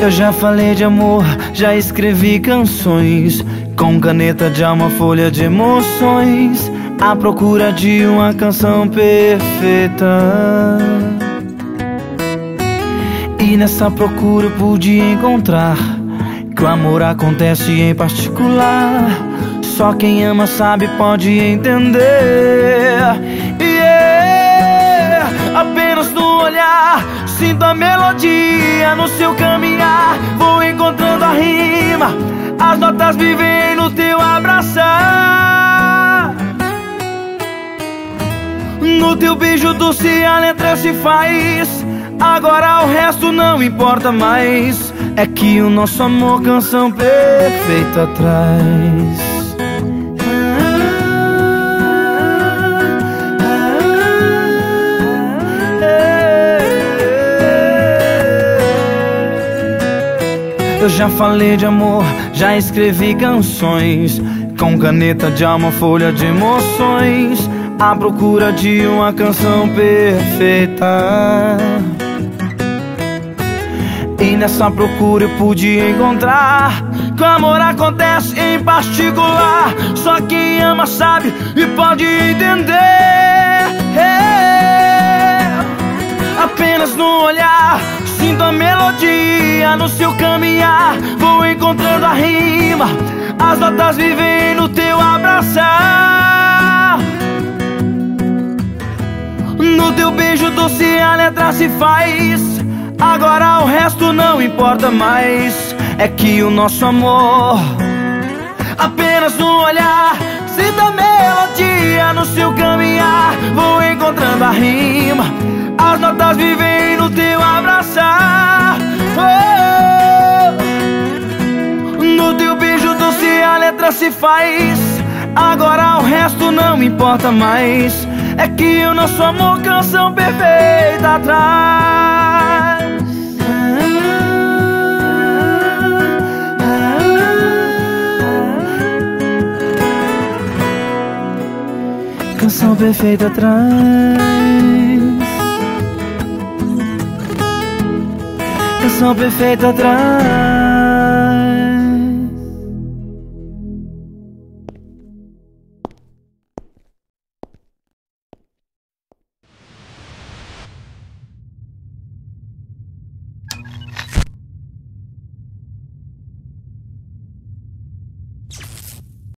Eu já falei de amor, já escrevi canções. Com caneta de alma, folha de emoções. À procura de uma canção perfeita. E nessa procura eu pude encontrar Que o amor acontece em particular. Só quem ama sabe pode entender. Yeah. Apenas no olhar Sinto a melodia no seu caminhar. Vou encontrando a rima As notas vivem no teu abraçar. No teu beijo doce a letra se faz. Agora o resto não importa mais. É que o nosso amor canção perfeita traz Eu já falei de amor, já escrevi canções. Com caneta de alma, folha de emoções. À procura de uma canção perfeita. E nessa procura eu pude encontrar Que o amor acontece em particular. Só quem ama sabe e pode entender Apenas no olhar Sinto a melodia no seu caminhar. Vou encontrando a rima As notas vivem no teu abraçar. No teu beijo doce a letra se faz. Agora o resto não importa mais. É que o nosso amor Apenas no olhar Sinto a melodia no seu caminhar. Vou encontrando a rima As notas vivem no teu abraçar. Oh, No teu beijo doce a letra se faz. Agora o resto não importa mais. É que o nosso amor canção perfeita traz Canção perfeita traz canção perfeita atrás